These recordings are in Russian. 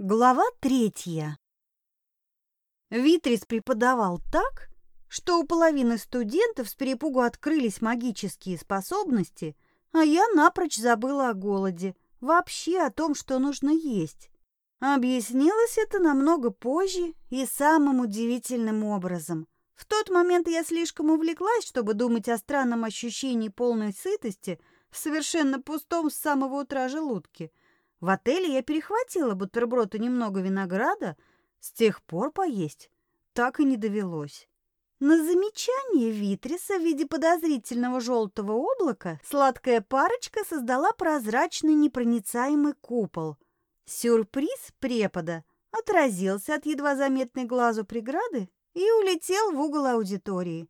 Глава третья. Витрис преподавал так, что у половины студентов с перепугу открылись магические способности, а я напрочь забыла о голоде, вообще о том, что нужно есть. Объяснилось это намного позже и самым удивительным образом. В тот момент я слишком увлеклась, чтобы думать о странном ощущении полной сытости в совершенно пустом с самого утра желудке – в отеле я перехватила бутерброд и немного винограда, с тех пор поесть так и не довелось. На замечание Витриса в виде подозрительного желтого облака сладкая парочка создала прозрачный непроницаемый купол. Сюрприз препода отразился от едва заметной глазу преграды и улетел в угол аудитории.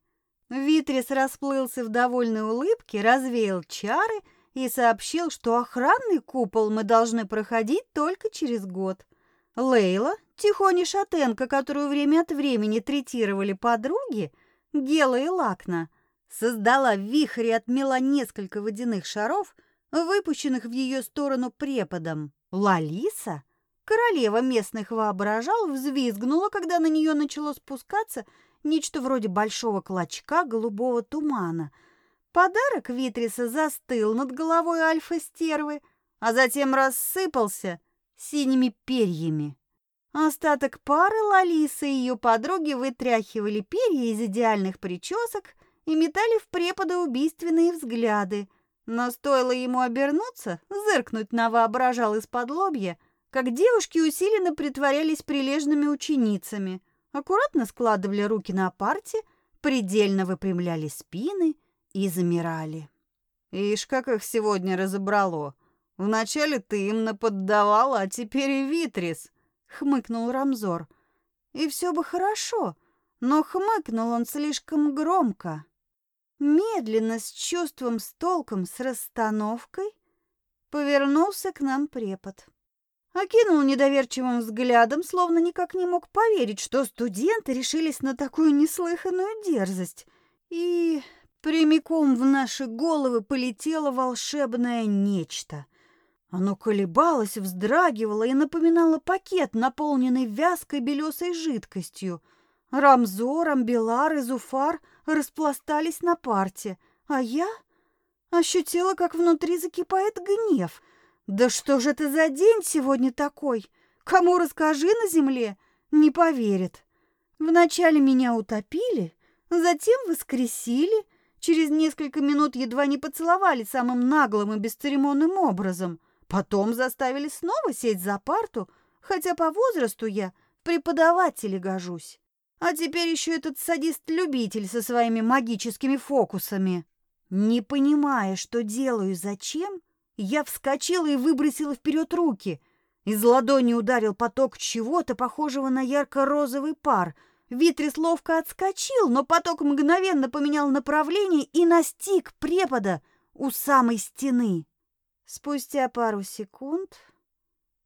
Витрис расплылся в довольной улыбке, развеял чары – и сообщил, что охранный купол мы должны проходить только через год. Лейла, тихоня шатенка, которую время от времени третировали подруги, Гела и Лакна, создала в вихре отмела несколько водяных шаров, выпущенных в ее сторону преподом. Лалиса, королева местных воображал, взвизгнула, когда на нее начало спускаться нечто вроде большого клочка голубого тумана – Подарок Витриса застыл над головой альфа-стервы, а затем рассыпался синими перьями. Остаток пары Лалиса и ее подруги вытряхивали перья из идеальных причесок и метали в препода убийственные взгляды. Но стоило ему обернуться, зыркнуть на воображал из-под лобья, как девушки усиленно притворялись прилежными ученицами, аккуратно складывали руки на парте, предельно выпрямляли спины — и замирали. Ишь, как их сегодня разобрало. Вначале ты им наподдавала, а теперь и Витрис, хмыкнул Рамзор. И все бы хорошо, но хмыкнул он слишком громко. Медленно, с чувством, с толком, с расстановкой, повернулся к нам препод. Окинул недоверчивым взглядом, словно никак не мог поверить, что студенты решились на такую неслыханную дерзость. И Прямиком в наши головы полетело волшебное нечто. Оно колебалось, вздрагивало и напоминало пакет, наполненный вязкой белесой жидкостью. Рамзор, Амбелар и Зуфар распластались на парте, а я ощутила, как внутри закипает гнев. Да что же это за день сегодня такой? Кому расскажи на земле, не поверит. Вначале меня утопили, затем воскресили — Через несколько минут едва не поцеловали самым наглым и бесцеремонным образом. Потом заставили снова сесть за парту, хотя по возрасту я преподавателе гожусь. А теперь еще этот садист-любитель со своими магическими фокусами. Не понимая, что делаю и зачем, я вскочила и выбросила вперед руки. Из ладони ударил поток чего-то, похожего на ярко-розовый пар — Витрис ловко отскочил, но поток мгновенно поменял направление и настиг препода у самой стены. Спустя пару секунд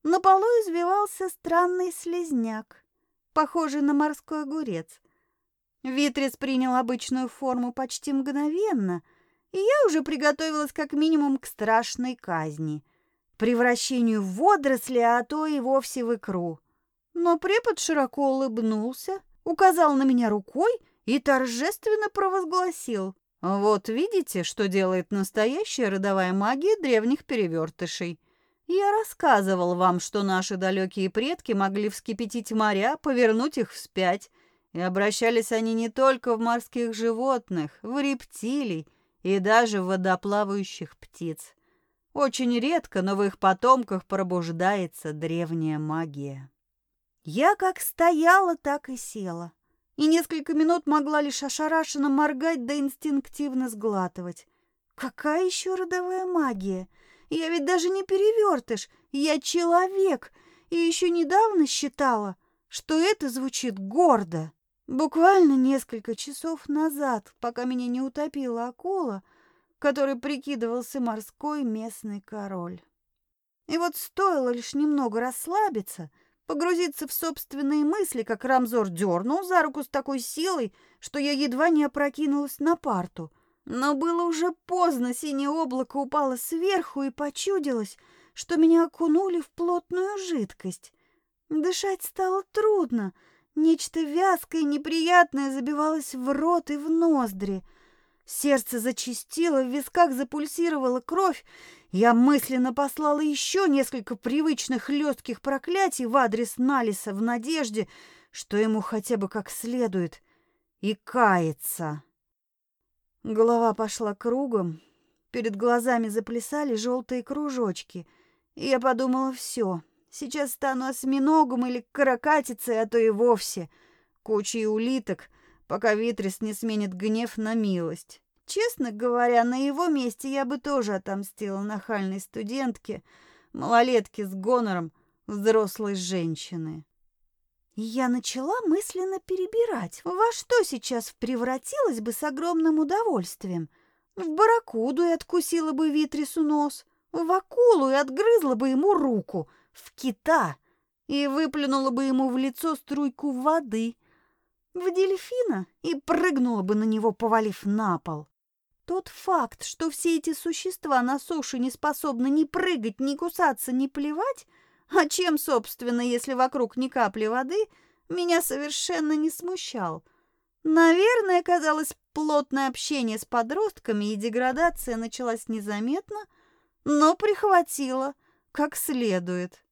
на полу извивался странный слезняк, похожий на морской огурец. Витрис принял обычную форму почти мгновенно, и я уже приготовилась как минимум к страшной казни, превращению в водоросли, а то и вовсе в икру. Но препод широко улыбнулся, указал на меня рукой и торжественно провозгласил. «Вот видите, что делает настоящая родовая магия древних перевертышей. Я рассказывал вам, что наши далекие предки могли вскипятить моря, повернуть их вспять, и обращались они не только в морских животных, в рептилий и даже в водоплавающих птиц. Очень редко, но в их потомках пробуждается древняя магия. Я как стояла, так и села. И несколько минут могла лишь ошарашенно моргать да инстинктивно сглатывать. Какая еще родовая магия? Я ведь даже не перевертыш, я человек, и еще недавно считала, что это звучит гордо. Буквально несколько часов назад, пока меня не утопила акула, который прикидывался морской местный король. И вот стоило лишь немного расслабиться — погрузиться в собственные мысли, как Рамзор дернул за руку с такой силой, что я едва не опрокинулась на парту. Но было уже поздно, синее облако упало сверху и почудилось, что меня окунули в плотную жидкость. Дышать стало трудно. Нечто вязкое и неприятное забивалось в рот и в ноздри. Сердце зачастило, в висках запульсировала кровь. Я мысленно послала еще несколько привычных легких проклятий в адрес Налиса в надежде, что ему хотя бы как следует и кается. Голова пошла кругом, перед глазами заплясали желтые кружочки, и я подумала, все, сейчас стану осьминогом или каракатицей, а то и вовсе кучей улиток, пока Витрис не сменит гнев на милость. Честно говоря, на его месте я бы тоже отомстила нахальной студентке, малолетке с гонором взрослой женщины. Я начала мысленно перебирать, во что сейчас превратилась бы с огромным удовольствием. В барракуду и откусила бы Витрису нос, в акулу и отгрызла бы ему руку, в кита и выплюнула бы ему в лицо струйку воды, в дельфина и прыгнула бы на него, повалив на пол. Тот факт, что все эти существа на суше не способны ни прыгать, ни кусаться, ни плевать, а чем, собственно, если вокруг ни капли воды, меня совершенно не смущал. Наверное, казалось, плотное общение с подростками и деградация началась незаметно, но прихватила как следует.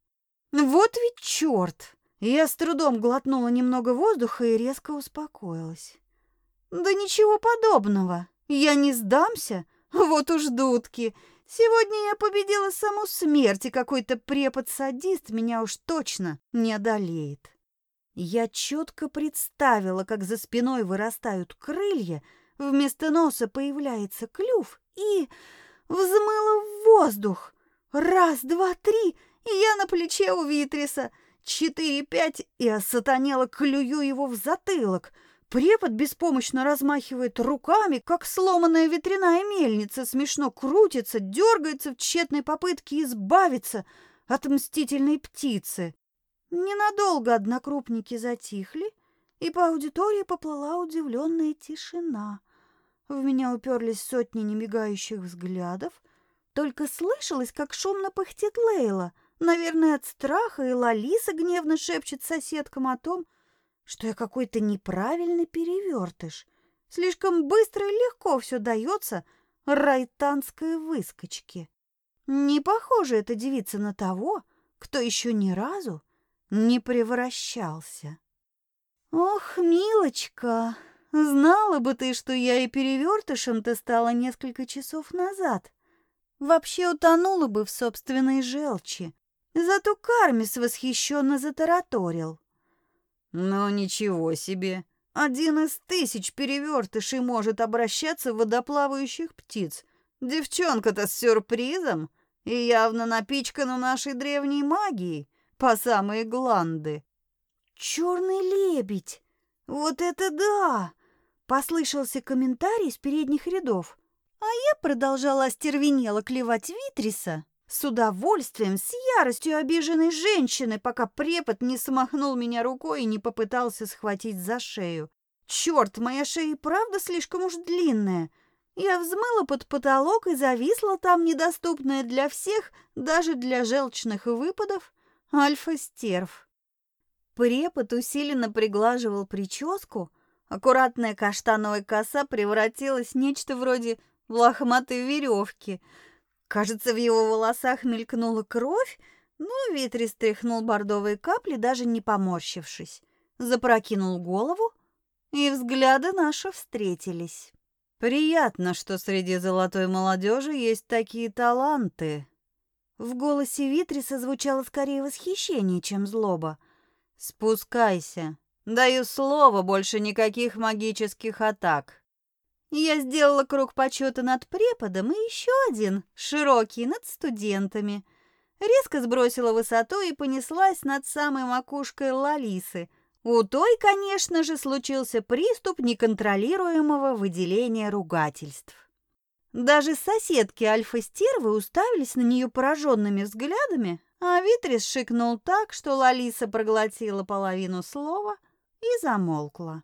Вот ведь черт! Я с трудом глотнула немного воздуха и резко успокоилась. Да ничего подобного. Я не сдамся? Вот уж дудки. Сегодня я победила саму смерть, и какой-то препод-садист меня уж точно не одолеет. Я четко представила, как за спиной вырастают крылья, вместо носа появляется клюв и взмыла в воздух. Раз, два, три, и я на плече у Витриса. Четыре, пять, и осатанело клюю его в затылок — Препод беспомощно размахивает руками, как сломанная ветряная мельница, смешно крутится, дергается в тщетной попытке избавиться от мстительной птицы. Ненадолго однокрупники затихли, и по аудитории поплыла удивленная тишина. В меня уперлись сотни немигающих взглядов. Только слышалось, как шумно пыхтит Лейла. Наверное, от страха, и Лалиса гневно шепчет соседкам о том, что я какой-то неправильный перевертыш. Слишком быстро и легко все дается райтанской выскочке. Не похоже эта девица на того, кто еще ни разу не превращался. Ох, милочка, знала бы ты, что я и перевертышем-то стала несколько часов назад. Вообще утонула бы в собственной желчи. Зато Кармис восхищенно затараторил. Ну ничего себе. Один из тысяч перевертышей может обращаться в водоплавающих птиц. Девчонка-то с сюрпризом и явно напичкана нашей древней магией по самые гланды. Черный лебедь! Вот это да! Послышался комментарий с передних рядов. А я продолжала остервенело клевать Витриса, с удовольствием, с яростью обиженной женщины, пока препод не смахнул меня рукой и не попытался схватить за шею. Черт, моя шея и правда слишком уж длинная. Я взмыла под потолок и зависла там, недоступная для всех, даже для желчных выпадов, альфа-стерв. Препод усиленно приглаживал прическу, аккуратная каштановая коса превратилась в нечто вроде лохматой веревки — Кажется, в его волосах мелькнула кровь, но Витри стряхнул бордовые капли, даже не поморщившись. Запрокинул голову, и взгляды наши встретились. «Приятно, что среди золотой молодежи есть такие таланты». В голосе Витриса звучало скорее восхищение, чем злоба. «Спускайся. Даю слово, больше никаких магических атак. Я сделала круг почета над преподом и еще один, широкий, над студентами. Резко сбросила высоту и понеслась над самой макушкой Лалисы. У той, конечно же, случился приступ неконтролируемого выделения ругательств. Даже соседки Альфа-стервы уставились на нее пораженными взглядами, а Витрис шикнул так, что Лалиса проглотила половину слова и замолкла.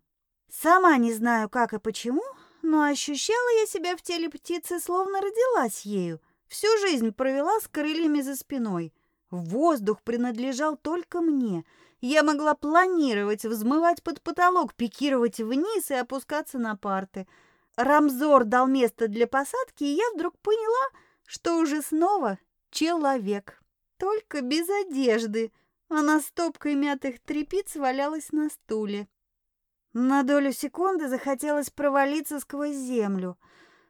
Сама не знаю, как и почему, но ощущала я себя в теле птицы, словно родилась ею. Всю жизнь провела с крыльями за спиной. Воздух принадлежал только мне. Я могла планировать, взмывать под потолок, пикировать вниз и опускаться на парты. Рамзор дал место для посадки, и я вдруг поняла, что уже снова человек, только без одежды. Она стопкой мятых тряпиц валялась на стуле. На долю секунды захотелось провалиться сквозь землю.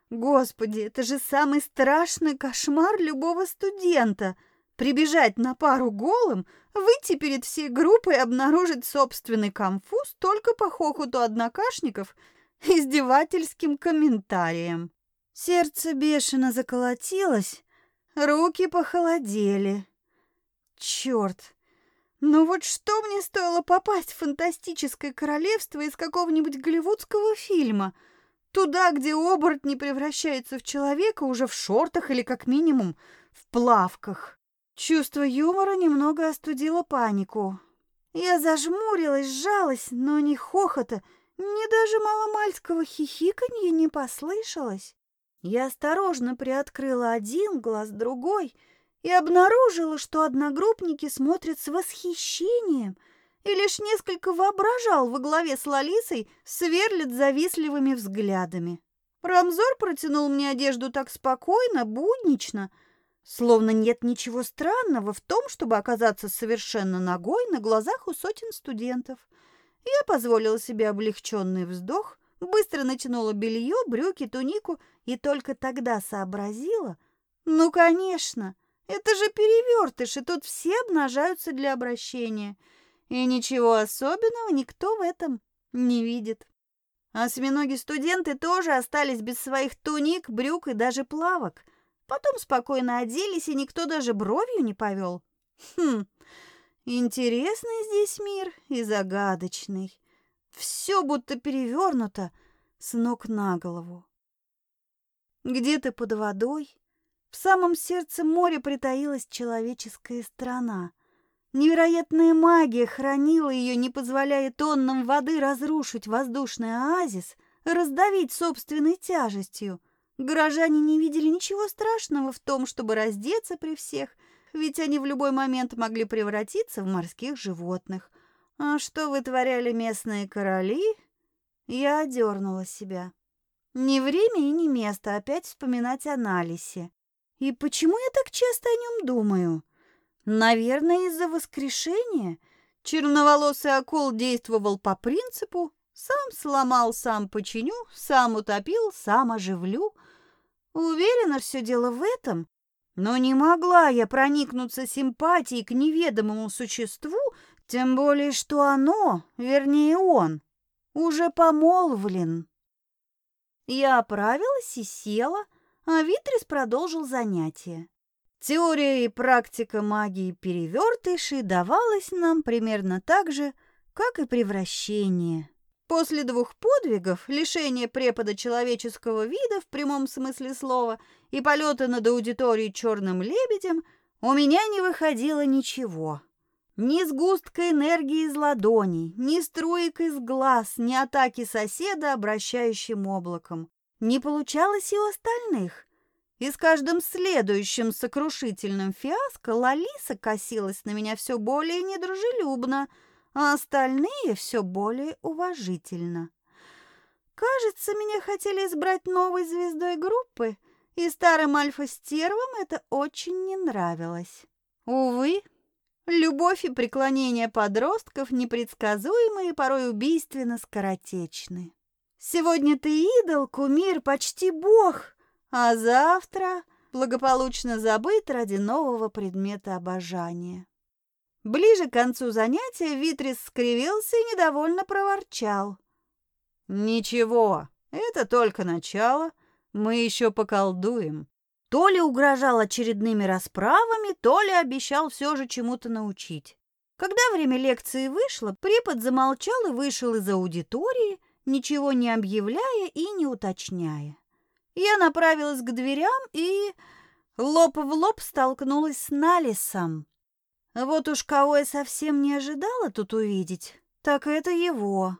Господи, это же самый страшный кошмар любого студента — прибежать на пару голым, выйти перед всей группой и обнаружить собственный конфуз только по хохоту однокашников издевательским комментарием. Сердце бешено заколотилось, руки похолодели. Черт! Ну вот что мне стоило попасть в фантастическое королевство из какого-нибудь голливудского фильма? Туда, где оборотни превращаются в человека уже в шортах или как минимум в плавках. Чувство юмора немного остудило панику. Я зажмурилась, сжалась, но ни хохота, ни даже маломальского хихиканья не послышалось. Я осторожно приоткрыла один глаз, другой — и обнаружила, что одногруппники смотрят с восхищением и лишь несколько воображал во главе с Лалисой сверлят завистливыми взглядами. Рамзор протянул мне одежду так спокойно, буднично, словно нет ничего странного в том, чтобы оказаться совершенно ногой на глазах у сотен студентов. Я позволила себе облегченный вздох, быстро натянула белье, брюки, тунику и только тогда сообразила, ну, конечно, это же перевертыш, и тут все обнажаются для обращения. И ничего особенного никто в этом не видит. Осьминоги-студенты тоже остались без своих туник, брюк и даже плавок. Потом спокойно оделись, и никто даже бровью не повел. Хм, интересный здесь мир и загадочный. Все будто перевернуто с ног на голову. Где-то под водой в самом сердце моря притаилась человеческая страна. Невероятная магия хранила ее, не позволяя тоннам воды разрушить воздушный оазис, раздавить собственной тяжестью. Горожане не видели ничего страшного в том, чтобы раздеться при всех, ведь они в любой момент могли превратиться в морских животных. А что вытворяли местные короли? Я одернула себя. Не время и не место опять вспоминать о Налисе. И почему я так часто о нем думаю? Наверное, из-за воскрешения. Черноволосый акул действовал по принципу «сам сломал, сам починю, сам утопил, сам оживлю». Уверена, все дело в этом. Но не могла я проникнуться симпатией к неведомому существу, тем более, что оно, вернее он, уже помолвлен. Я оправилась и села, а Витрис продолжил занятие. Теория и практика магии перевертышей давалась нам примерно так же, как и превращение. После двух подвигов, лишения препода человеческого вида в прямом смысле слова и полета над аудиторией черным лебедем, у меня не выходило ничего. Ни сгустка энергии из ладоней, ни струек из глаз, ни атаки соседа обращающим облаком. Не получалось и у остальных. И с каждым следующим сокрушительным фиаско Лалиса косилась на меня все более недружелюбно, а остальные все более уважительно. Кажется, меня хотели избрать новой звездой группы, и старым альфа-стервам это очень не нравилось. Увы, любовь и преклонение подростков непредсказуемы и порой убийственно скоротечны. Сегодня ты идол, кумир, почти бог, а завтра благополучно забыт ради нового предмета обожания. Ближе к концу занятия Витрис скривился и недовольно проворчал. «Ничего, это только начало, мы еще поколдуем». То ли угрожал очередными расправами, то ли обещал все же чему-то научить. Когда время лекции вышло, препод замолчал и вышел из аудитории, ничего не объявляя и не уточняя. Я направилась к дверям и лоб в лоб столкнулась с Налисом. Вот уж кого я совсем не ожидала тут увидеть, так это его.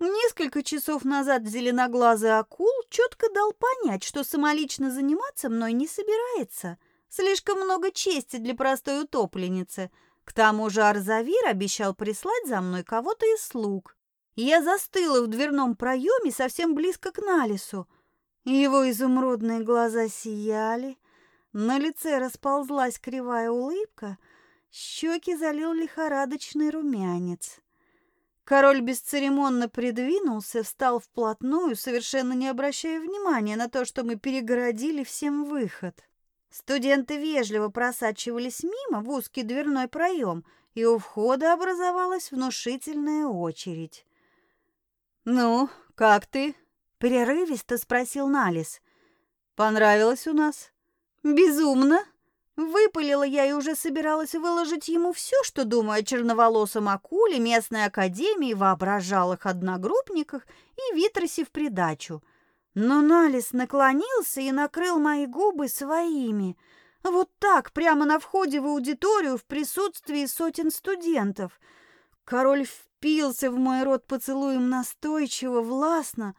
Несколько часов назад зеленоглазый акул четко дал понять, что самолично заниматься мной не собирается. Слишком много чести для простой утопленницы. К тому же Арзавир обещал прислать за мной кого-то из слуг. Я застыла в дверном проеме совсем близко к Налису. Его изумрудные глаза сияли, на лице расползлась кривая улыбка, щеки залил лихорадочный румянец. Король бесцеремонно придвинулся, встал вплотную, совершенно не обращая внимания на то, что мы перегородили всем выход. Студенты вежливо просачивались мимо в узкий дверной проем, и у входа образовалась внушительная очередь. «Ну, как ты?» — прерывисто спросил Налис. «Понравилось у нас?» «Безумно!» Выпалила я и уже собиралась выложить ему все, что думаю о черноволосом акуле, местной академии, воображалых одногруппниках и Витросе в придачу. Но Налис наклонился и накрыл мои губы своими. Вот так, прямо на входе в аудиторию в присутствии сотен студентов. Король впился в мой рот поцелуем настойчиво, властно,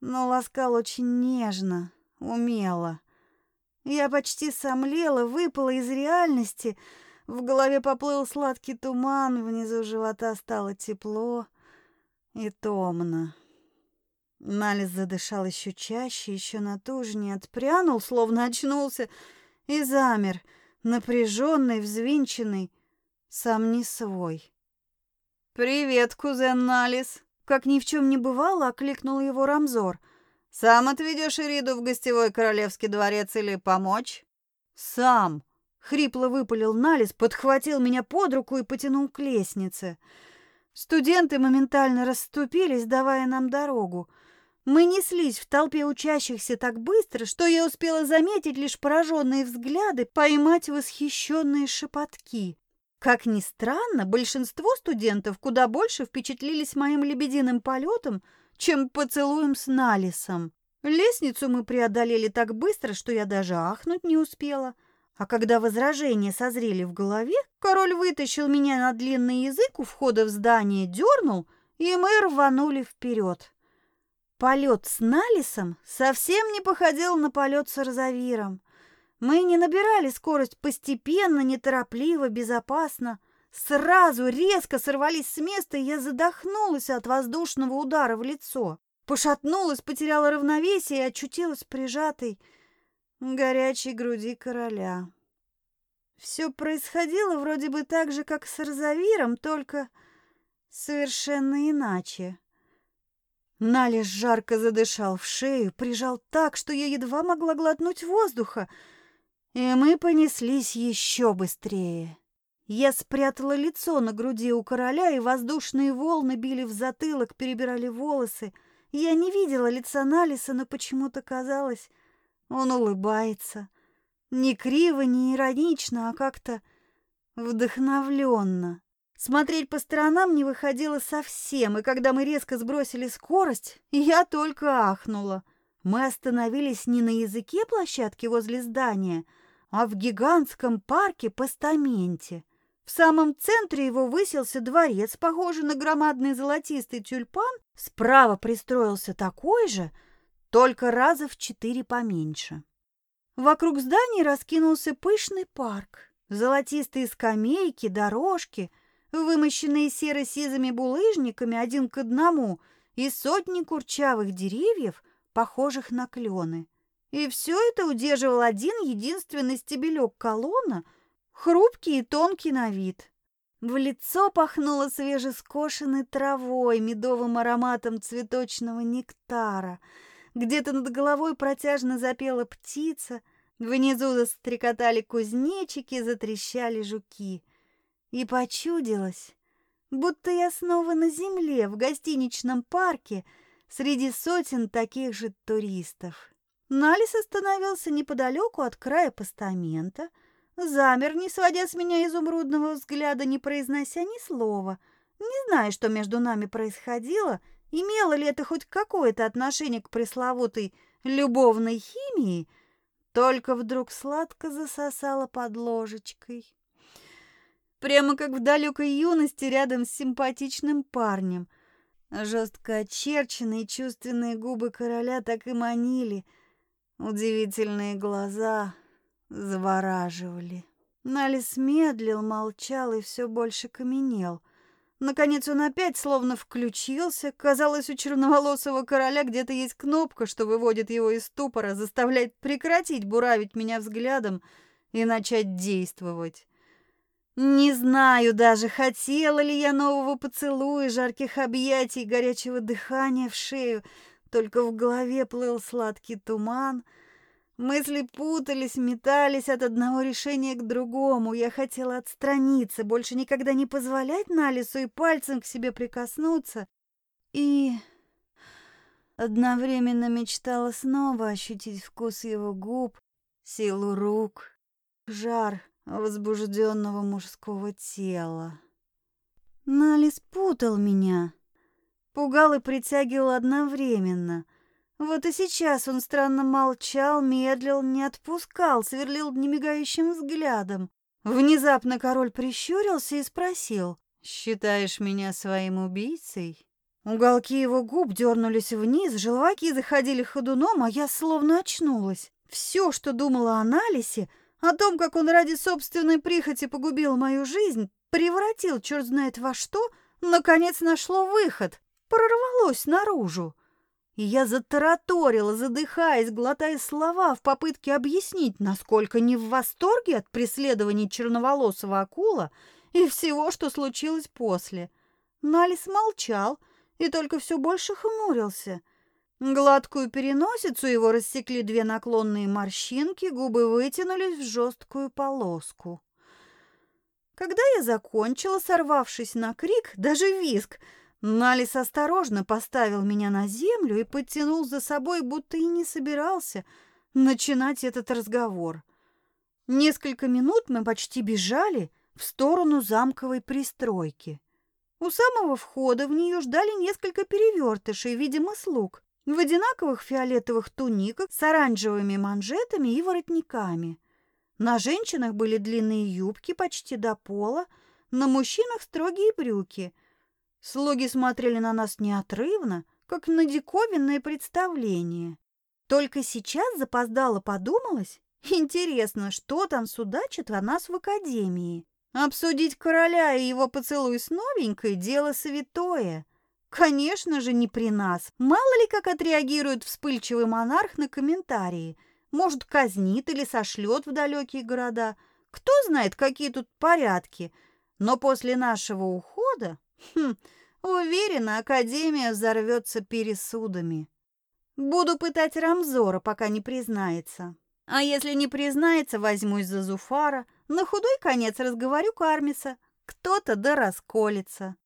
но ласкал очень нежно, умело. Я почти сомлела, выпала из реальности. В голове поплыл сладкий туман, внизу живота стало тепло и томно. Налис задышал еще чаще, еще натужнее, отпрянул, словно очнулся, и замер, напряженный, взвинченный, сам не свой. «Привет, кузен Налис!» Как ни в чем не бывало, окликнул его Рамзор. Сам отведешь Ириду в гостевой королевский дворец или помочь? Сам. Хрипло выпалил Налис, подхватил меня под руку и потянул к лестнице. Студенты моментально расступились, давая нам дорогу. Мы неслись в толпе учащихся так быстро, что я успела заметить лишь пораженные взгляды, поймать восхищенные шепотки. Как ни странно, большинство студентов куда больше впечатлились моим лебединым полетом, чем поцелуем с Налисом. Лестницу мы преодолели так быстро, что я даже ахнуть не успела. А когда возражения созрели в голове, король вытащил меня на длинный язык у входа в здание, дернул, и мы рванули вперед. Полет с Налисом совсем не походил на полет с Розавиром. Мы не набирали скорость постепенно, неторопливо, безопасно. Сразу резко сорвались с места, и я задохнулась от воздушного удара в лицо. Пошатнулась, потеряла равновесие и очутилась прижатой горячей груди короля. Все происходило вроде бы так же, как с Розавиром, только совершенно иначе. Налиш жарко задышал в шею, прижал так, что я едва могла глотнуть воздуха, и мы понеслись еще быстрее. Я спрятала лицо на груди у короля, и воздушные волны били в затылок, перебирали волосы. Я не видела лица Налиса, но почему-то казалось, он улыбается. Не криво, не иронично, а как-то вдохновленно. Смотреть по сторонам не выходило совсем, и когда мы резко сбросили скорость, я только ахнула. Мы остановились не на языке площадки возле здания, а в гигантском парке-постаменте. В самом центре его высился дворец, похожий на громадный золотистый тюльпан. Справа пристроился такой же, только раза в четыре поменьше. Вокруг здания раскинулся пышный парк. Золотистые скамейки, дорожки, вымощенные серо-сизыми булыжниками один к одному, и сотни курчавых деревьев, похожих на клены. И все это удерживал один единственный стебелек колонна — хрупкий и тонкий на вид. В лицо пахнуло свежескошенной травой, медовым ароматом цветочного нектара. Где-то над головой протяжно запела птица, внизу застрекотали кузнечики, затрещали жуки. И почудилось, будто я снова на земле, в гостиничном парке, среди сотен таких же туристов. Налис остановился неподалеку от края постамента — Замер, не сводя с меня изумрудного взгляда, не произнося ни слова. Не знаю, что между нами происходило, имело ли это хоть какое-то отношение к пресловутой любовной химии, только вдруг сладко засосала под ложечкой. Прямо как в далекой юности рядом с симпатичным парнем. Жестко очерченные чувственные губы короля так и манили. Удивительные глаза, завораживали. Налис медлил, молчал и все больше каменел. Наконец он опять словно включился. Казалось, у черноволосого короля где-то есть кнопка, что выводит его из ступора, заставляет прекратить буравить меня взглядом и начать действовать. Не знаю даже, хотела ли я нового поцелуя, жарких объятий, горячего дыхания в шею. Только в голове плыл сладкий туман. Мысли путались, метались от одного решения к другому. Я хотела отстраниться, больше никогда не позволять Налису и пальцем к себе прикоснуться. И одновременно мечтала снова ощутить вкус его губ, силу рук, жар возбужденного мужского тела. Налис путал меня, пугал и притягивал одновременно. Вот и сейчас он странно молчал, медлил, не отпускал, сверлил немигающим взглядом. Внезапно король прищурился и спросил, «Считаешь меня своим убийцей?» Уголки его губ дернулись вниз, желваки заходили ходуном, а я словно очнулась. Все, что думала о Налисе, о том, как он ради собственной прихоти погубил мою жизнь, превратил черт знает во что, наконец нашло выход, прорвалось наружу. И я затараторила, задыхаясь, глотая слова в попытке объяснить, насколько не в восторге от преследований черноволосого акула и всего, что случилось после. Налис молчал и только все больше хмурился — Гладкую переносицу его рассекли две наклонные морщинки, губы вытянулись в жесткую полоску. Когда я закончила, сорвавшись на крик, даже виск, Налис осторожно поставил меня на землю и подтянул за собой, будто и не собирался начинать этот разговор. Несколько минут мы почти бежали в сторону замковой пристройки. У самого входа в нее ждали несколько перевертышей, видимо, слуг в одинаковых фиолетовых туниках с оранжевыми манжетами и воротниками. На женщинах были длинные юбки почти до пола, на мужчинах строгие брюки. Слуги смотрели на нас неотрывно, как на диковинное представление. Только сейчас запоздало подумалось, интересно, что там судачат о нас в академии. Обсудить короля и его поцелуй с новенькой – дело святое. Конечно же, не при нас. Мало ли, как отреагирует вспыльчивый монарх на комментарии. Может, казнит или сошлет в далекие города. Кто знает, какие тут порядки. Но после нашего ухода, хм, уверена, Академия взорвется пересудами. Буду пытать Рамзора, пока не признается. А если не признается, возьмусь за Зуфара. На худой конец разговорю Кармиса. Кто-то да расколется.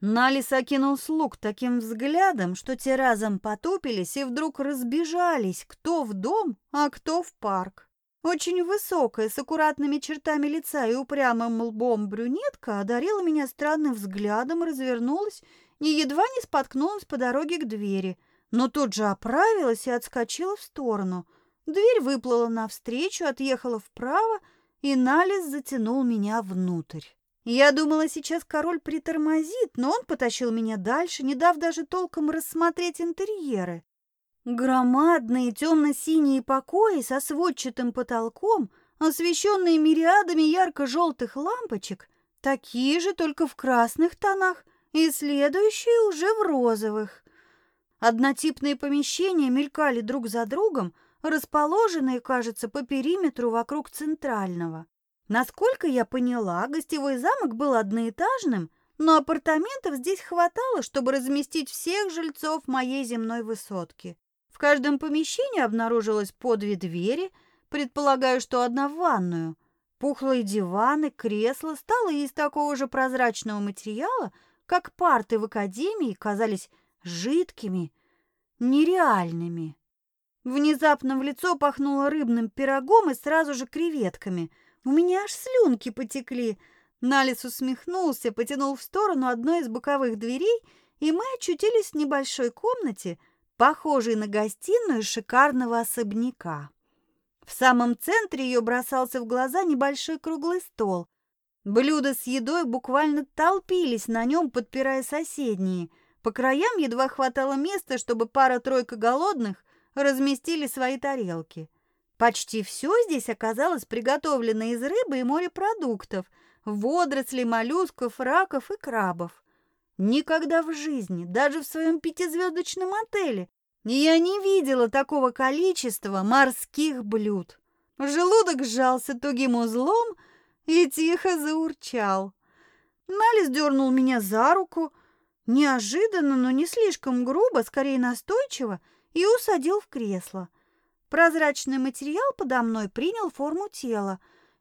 Налис окинул слуг таким взглядом, что те разом потупились и вдруг разбежались, кто в дом, а кто в парк. Очень высокая, с аккуратными чертами лица и упрямым лбом брюнетка одарила меня странным взглядом, развернулась и едва не споткнулась по дороге к двери, но тут же оправилась и отскочила в сторону. Дверь выплыла навстречу, отъехала вправо, и Налис затянул меня внутрь. Я думала, сейчас король притормозит, но он потащил меня дальше, не дав даже толком рассмотреть интерьеры. Громадные темно-синие покои со сводчатым потолком, освещенные мириадами ярко-желтых лампочек, такие же, только в красных тонах, и следующие уже в розовых. Однотипные помещения мелькали друг за другом, расположенные, кажется, по периметру вокруг центрального. Насколько я поняла, гостевой замок был одноэтажным, но апартаментов здесь хватало, чтобы разместить всех жильцов моей земной высотки. В каждом помещении обнаружилось по две двери, предполагаю, что одна в ванную. Пухлые диваны, кресла, столы из такого же прозрачного материала, как парты в академии, казались жидкими, нереальными. Внезапно в лицо пахнуло рыбным пирогом и сразу же креветками – у меня аж слюнки потекли. Налис усмехнулся, потянул в сторону одной из боковых дверей, и мы очутились в небольшой комнате, похожей на гостиную шикарного особняка. В самом центре ее бросался в глаза небольшой круглый стол. Блюда с едой буквально толпились на нем, подпирая соседние. По краям едва хватало места, чтобы пара-тройка голодных разместили свои тарелки. Почти все здесь оказалось приготовлено из рыбы и морепродуктов, водорослей, моллюсков, раков и крабов. Никогда в жизни, даже в своем пятизвездочном отеле, я не видела такого количества морских блюд. Желудок сжался тугим узлом и тихо заурчал. Налис дернул меня за руку, неожиданно, но не слишком грубо, скорее настойчиво, и усадил в кресло. Прозрачный материал подо мной принял форму тела.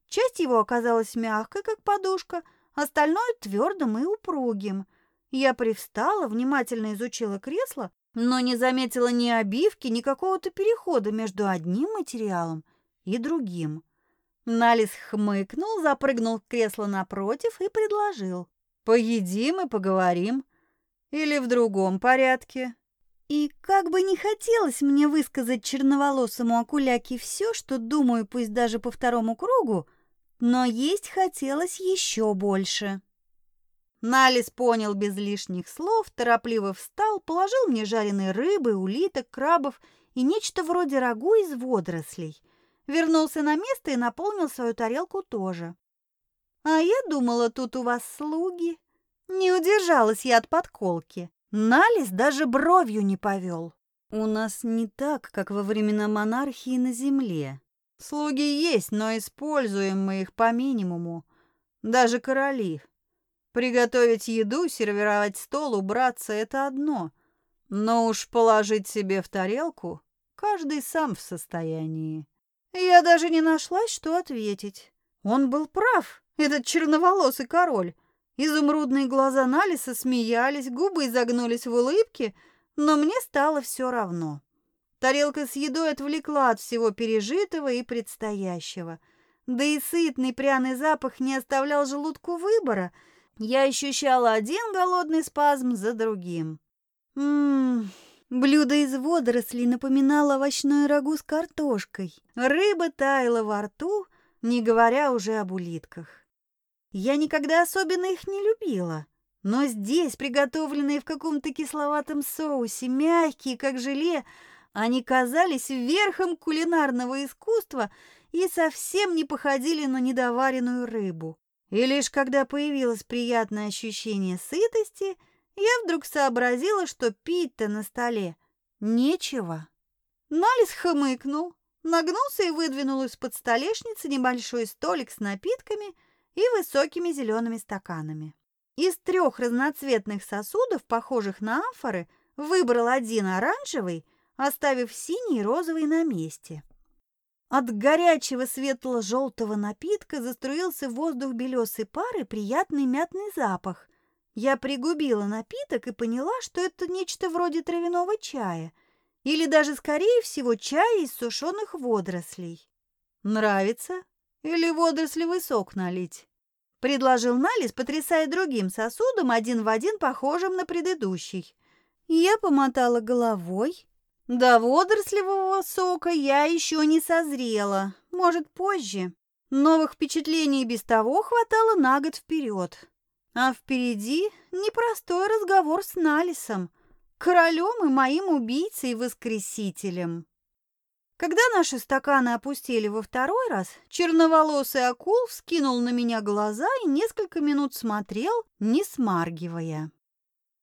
Часть его оказалась мягкой, как подушка, остальное твердым и упругим. Я привстала, внимательно изучила кресло, но не заметила ни обивки, ни какого-то перехода между одним материалом и другим. Налис хмыкнул, запрыгнул в кресло напротив и предложил. «Поедим и поговорим. Или в другом порядке?» И как бы не хотелось мне высказать черноволосому окуляке все, что думаю, пусть даже по второму кругу, но есть хотелось еще больше. Налис понял без лишних слов, торопливо встал, положил мне жареные рыбы, улиток, крабов и нечто вроде рагу из водорослей. Вернулся на место и наполнил свою тарелку тоже. «А я думала, тут у вас слуги». Не удержалась я от подколки. Налис даже бровью не повел. У нас не так, как во времена монархии на земле. Слуги есть, но используем мы их по минимуму. Даже короли. Приготовить еду, сервировать стол, убраться — это одно. Но уж положить себе в тарелку каждый сам в состоянии. Я даже не нашлась, что ответить. Он был прав, этот черноволосый король. Изумрудные глаза Налиса смеялись, губы изогнулись в улыбке, но мне стало все равно. Тарелка с едой отвлекла от всего пережитого и предстоящего. Да и сытный пряный запах не оставлял желудку выбора. Я ощущала один голодный спазм за другим. Ммм, блюдо из водорослей напоминало овощное рагу с картошкой. Рыба таяла во рту, не говоря уже об улитках. Я никогда особенно их не любила. Но здесь, приготовленные в каком-то кисловатом соусе, мягкие, как желе, они казались верхом кулинарного искусства и совсем не походили на недоваренную рыбу. И лишь когда появилось приятное ощущение сытости, я вдруг сообразила, что пить-то на столе нечего. Налис хмыкнул, нагнулся и выдвинул из-под столешницы небольшой столик с напитками – и высокими зелеными стаканами. Из трех разноцветных сосудов, похожих на амфоры, выбрал один оранжевый, оставив синий и розовый на месте. От горячего светло-желтого напитка заструился в воздух белесой пары приятный мятный запах. Я пригубила напиток и поняла, что это нечто вроде травяного чая или даже, скорее всего, чая из сушеных водорослей. Нравится? Или водорослевый сок налить?» Предложил Налис, потрясая другим сосудом, один в один похожим на предыдущий. Я помотала головой. До водорослевого сока я еще не созрела, может, позже. Новых впечатлений без того хватало на год вперед. А впереди непростой разговор с Налисом, королем и моим убийцей-воскресителем. Когда наши стаканы опустили во второй раз, черноволосый акул вскинул на меня глаза и несколько минут смотрел, не смаргивая.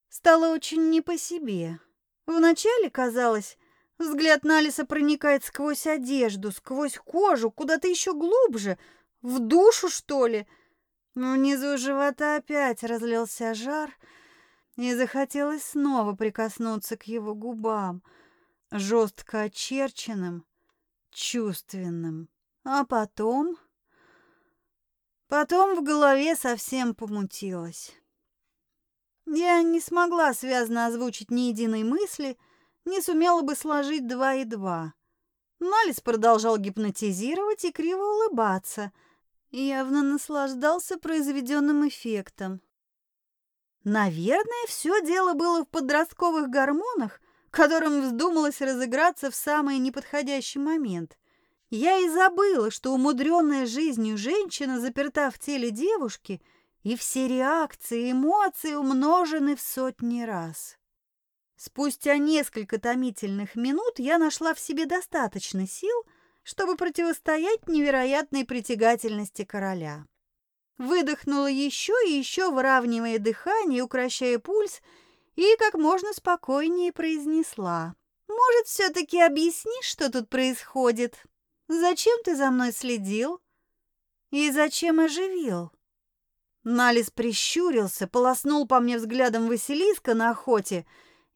Стало очень не по себе. Вначале казалось, взгляд Налиса проникает сквозь одежду, сквозь кожу, куда-то еще глубже, в душу, что ли. Внизу живота опять разлился жар, и захотелось снова прикоснуться к его губам, жестко очерченным, чувственным. А потом... Потом в голове совсем помутилось. Я не смогла связно озвучить ни единой мысли, не сумела бы сложить два и два. Налис продолжал гипнотизировать и криво улыбаться, явно наслаждался произведенным эффектом. Наверное, все дело было в подростковых гормонах, которым вздумалось разыграться в самый неподходящий момент. Я и забыла, что умудренная жизнью женщина заперта в теле девушки, и все реакции эмоции умножены в сотни раз. Спустя несколько томительных минут я нашла в себе достаточно сил, чтобы противостоять невероятной притягательности короля. Выдохнула еще и еще, выравнивая дыхание, укращая пульс, и как можно спокойнее произнесла. «Может, все-таки объяснишь, что тут происходит? Зачем ты за мной следил? И зачем оживил?» Налис прищурился, полоснул по мне взглядом Василиска на охоте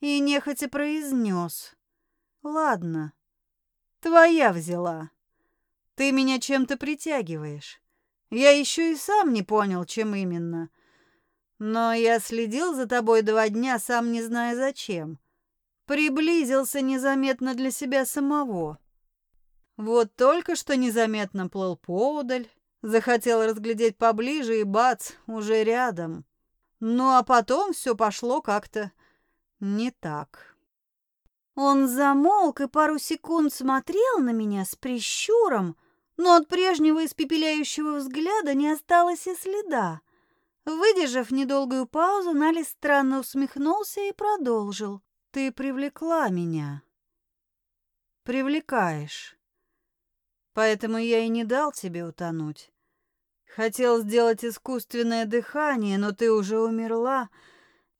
и нехотя произнес. «Ладно, твоя взяла. Ты меня чем-то притягиваешь. Я еще и сам не понял, чем именно. Но я следил за тобой два дня, сам не зная зачем. Приблизился незаметно для себя самого. Вот только что незаметно плыл поодаль, Захотел разглядеть поближе и бац, уже рядом. Ну а потом все пошло как-то не так. Он замолк и пару секунд смотрел на меня с прищуром, но от прежнего испепеляющего взгляда не осталось и следа. Выдержав недолгую паузу, Нали странно усмехнулся и продолжил. «Ты привлекла меня. Привлекаешь. Поэтому я и не дал тебе утонуть. Хотел сделать искусственное дыхание, но ты уже умерла,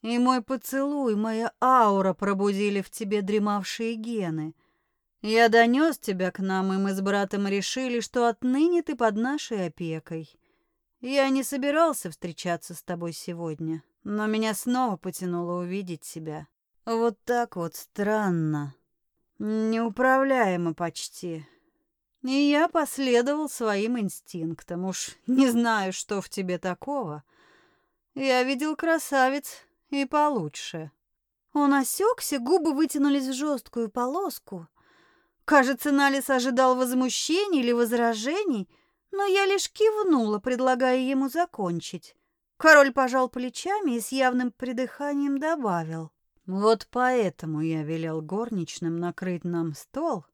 и мой поцелуй, моя аура пробудили в тебе дремавшие гены. Я донес тебя к нам, и мы с братом решили, что отныне ты под нашей опекой. Я не собирался встречаться с тобой сегодня, но меня снова потянуло увидеть тебя. Вот так вот странно. Неуправляемо почти. И я последовал своим инстинктам. Уж не знаю, что в тебе такого. Я видел красавец и получше. Он осекся, губы вытянулись в жесткую полоску. Кажется, Налис ожидал возмущений или возражений, но я лишь кивнула, предлагая ему закончить. Король пожал плечами и с явным придыханием добавил. «Вот поэтому я велел горничным накрыть нам стол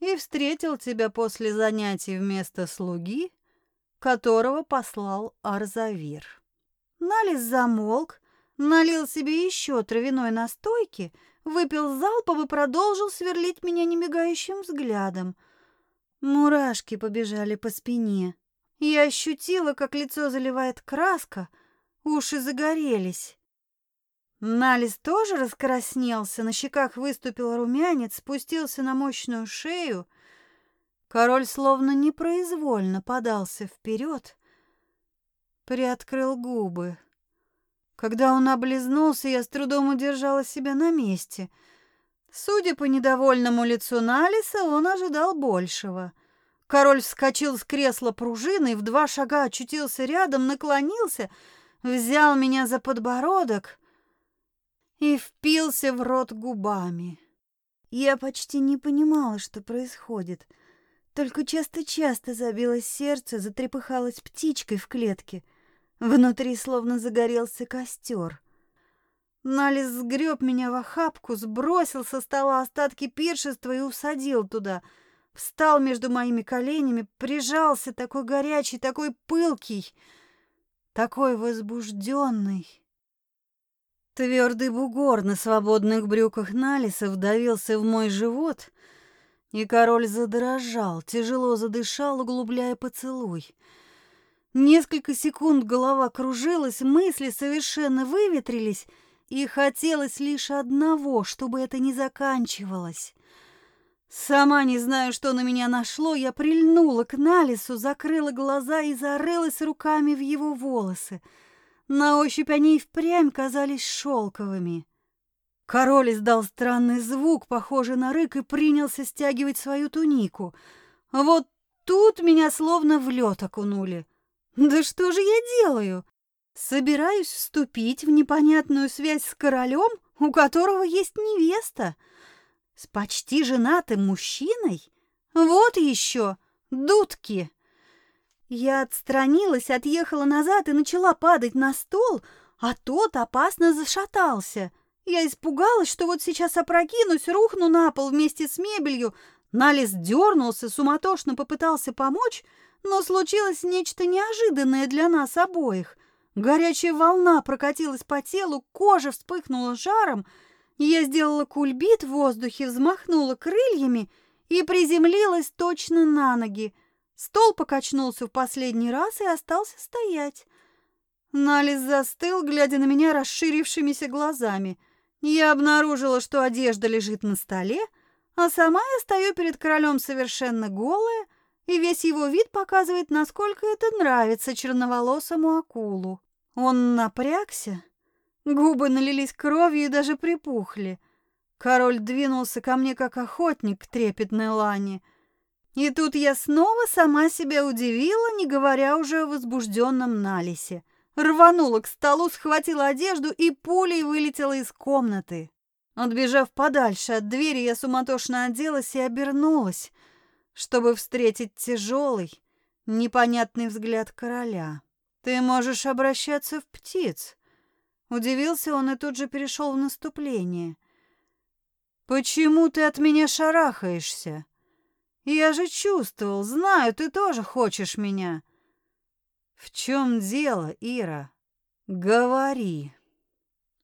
и встретил тебя после занятий вместо слуги, которого послал Арзавир. Налис замолк, налил себе еще травяной настойки, выпил залпом и продолжил сверлить меня немигающим взглядом. Мурашки побежали по спине. Я ощутила, как лицо заливает краска, уши загорелись. Налис тоже раскраснелся, на щеках выступил румянец, спустился на мощную шею. Король словно непроизвольно подался вперед, приоткрыл губы. Когда он облизнулся, я с трудом удержала себя на месте. Судя по недовольному лицу Налиса, он ожидал большего. Король вскочил с кресла пружины и в два шага очутился рядом, наклонился, взял меня за подбородок — и впился в рот губами. Я почти не понимала, что происходит. Только часто-часто забилось сердце, затрепыхалась птичкой в клетке. Внутри словно загорелся костер. Налис сгреб меня в охапку, сбросил со стола остатки пиршества и усадил туда. Встал между моими коленями, прижался, такой горячий, такой пылкий, такой возбужденный. Твердый бугор на свободных брюках Налиса вдавился в мой живот, и король задрожал, тяжело задышал, углубляя поцелуй. Несколько секунд голова кружилась, мысли совершенно выветрились, и хотелось лишь одного, чтобы это не заканчивалось. Сама не знаю, что на меня нашло, я прильнула к Налису, закрыла глаза и зарылась руками в его волосы — на ощупь они и впрямь казались шелковыми. Король издал странный звук, похожий на рык, и принялся стягивать свою тунику. Вот тут меня словно в лед окунули. Да что же я делаю? Собираюсь вступить в непонятную связь с королем, у которого есть невеста. С почти женатым мужчиной? Вот еще, дудки. Я отстранилась, отъехала назад и начала падать на стол, а тот опасно зашатался. Я испугалась, что вот сейчас опрокинусь, рухну на пол вместе с мебелью. Налис дернулся, суматошно попытался помочь, но случилось нечто неожиданное для нас обоих. Горячая волна прокатилась по телу, кожа вспыхнула жаром. Я сделала кульбит в воздухе, взмахнула крыльями и приземлилась точно на ноги. Стол покачнулся в последний раз и остался стоять. Налис застыл, глядя на меня расширившимися глазами. Я обнаружила, что одежда лежит на столе, а сама я стою перед королем совершенно голая, и весь его вид показывает, насколько это нравится черноволосому акулу. Он напрягся, губы налились кровью и даже припухли. Король двинулся ко мне, как охотник к трепетной лане. И тут я снова сама себя удивила, не говоря уже о возбужденном Налисе. Рванула к столу, схватила одежду и пулей вылетела из комнаты. Отбежав подальше от двери, я суматошно оделась и обернулась, чтобы встретить тяжелый, непонятный взгляд короля. «Ты можешь обращаться в птиц», — удивился он и тут же перешел в наступление. «Почему ты от меня шарахаешься? Я же чувствовал, знаю, ты тоже хочешь меня». «В чем дело, Ира? Говори».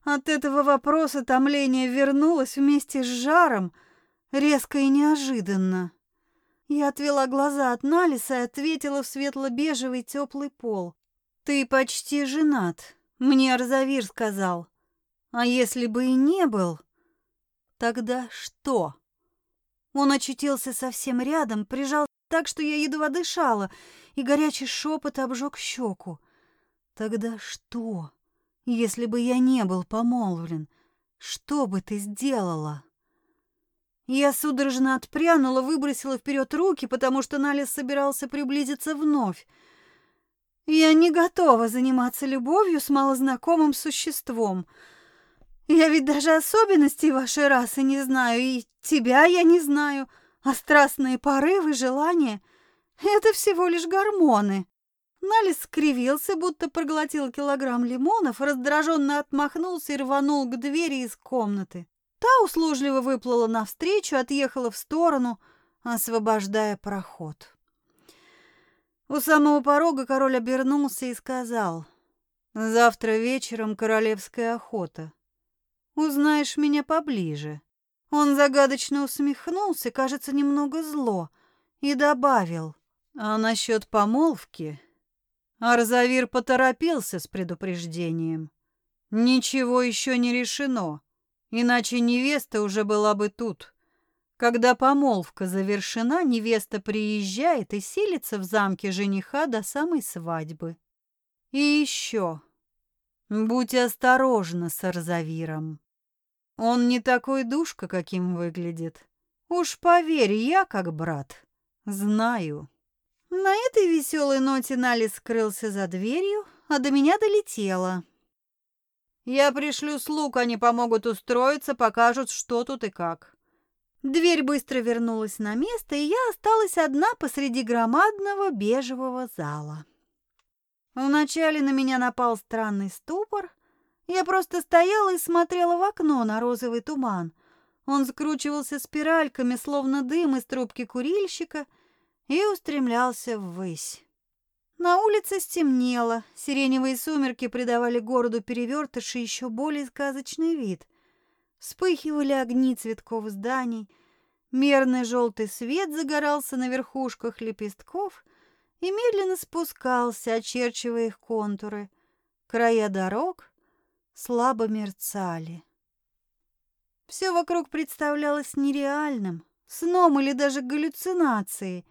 От этого вопроса томление вернулось вместе с жаром, резко и неожиданно. Я отвела глаза от Налиса и ответила в светло-бежевый теплый пол. «Ты почти женат», — мне Арзавир сказал. «А если бы и не был, тогда что?» Он очутился совсем рядом, прижал так, что я едва дышала, и горячий шепот обжег щеку. «Тогда что?» Если бы я не был помолвлен, что бы ты сделала? Я судорожно отпрянула, выбросила вперед руки, потому что Налис собирался приблизиться вновь. Я не готова заниматься любовью с малознакомым существом. Я ведь даже особенностей вашей расы не знаю, и тебя я не знаю, а страстные порывы, желания — это всего лишь гормоны. Налис скривился, будто проглотил килограмм лимонов, раздраженно отмахнулся и рванул к двери из комнаты. Та услужливо выплыла навстречу, отъехала в сторону, освобождая проход. У самого порога король обернулся и сказал, «Завтра вечером королевская охота. Узнаешь меня поближе». Он загадочно усмехнулся, кажется, немного зло, и добавил, «А насчет помолвки Арзавир поторопился с предупреждением. Ничего еще не решено, иначе невеста уже была бы тут. Когда помолвка завершена, невеста приезжает и селится в замке жениха до самой свадьбы. И еще, будь осторожна с Арзавиром. Он не такой душка, каким выглядит. Уж поверь, я как брат, знаю. На этой веселой ноте Нали скрылся за дверью, а до меня долетело. «Я пришлю слуг, они помогут устроиться, покажут, что тут и как». Дверь быстро вернулась на место, и я осталась одна посреди громадного бежевого зала. Вначале на меня напал странный ступор. Я просто стояла и смотрела в окно на розовый туман. Он скручивался спиральками, словно дым из трубки курильщика — и устремлялся ввысь. На улице стемнело, сиреневые сумерки придавали городу перевертыши еще более сказочный вид. Вспыхивали огни цветков зданий, мерный желтый свет загорался на верхушках лепестков и медленно спускался, очерчивая их контуры. Края дорог слабо мерцали. Все вокруг представлялось нереальным, сном или даже галлюцинацией,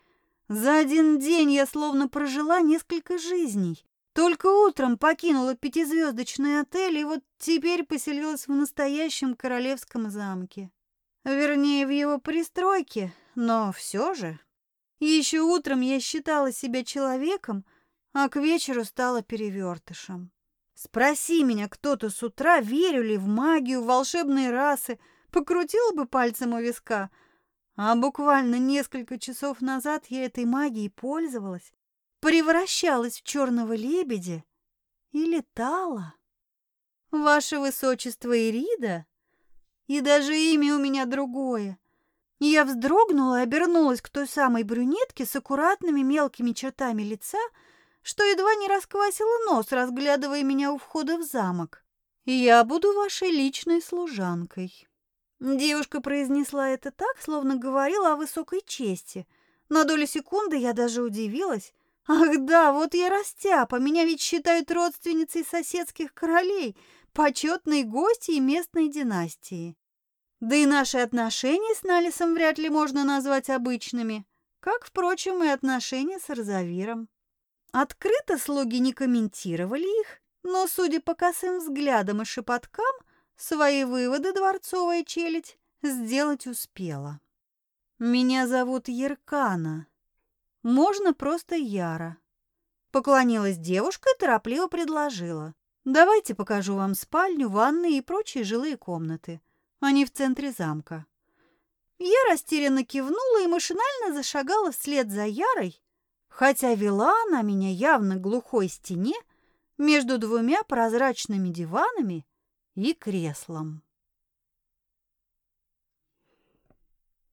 за один день я словно прожила несколько жизней. Только утром покинула пятизвездочный отель и вот теперь поселилась в настоящем королевском замке. Вернее, в его пристройке, но все же. Еще утром я считала себя человеком, а к вечеру стала перевертышем. Спроси меня кто-то с утра, верю ли в магию, в волшебные расы, покрутила бы пальцем у виска — а буквально несколько часов назад я этой магией пользовалась, превращалась в черного лебедя и летала. Ваше высочество Ирида? И даже имя у меня другое. Я вздрогнула и обернулась к той самой брюнетке с аккуратными мелкими чертами лица, что едва не расквасила нос, разглядывая меня у входа в замок. Я буду вашей личной служанкой. Девушка произнесла это так, словно говорила о высокой чести. На долю секунды я даже удивилась. Ах да, вот я растяпа, меня ведь считают родственницей соседских королей, почетной гостьей местной династии. Да и наши отношения с Налисом вряд ли можно назвать обычными, как, впрочем, и отношения с Розавиром. Открыто слуги не комментировали их, но, судя по косым взглядам и шепоткам, свои выводы дворцовая челядь сделать успела. «Меня зовут Еркана. Можно просто Яра». Поклонилась девушка и торопливо предложила. «Давайте покажу вам спальню, ванны и прочие жилые комнаты. Они в центре замка». Я растерянно кивнула и машинально зашагала вслед за Ярой, хотя вела она меня явно глухой стене между двумя прозрачными диванами и креслом.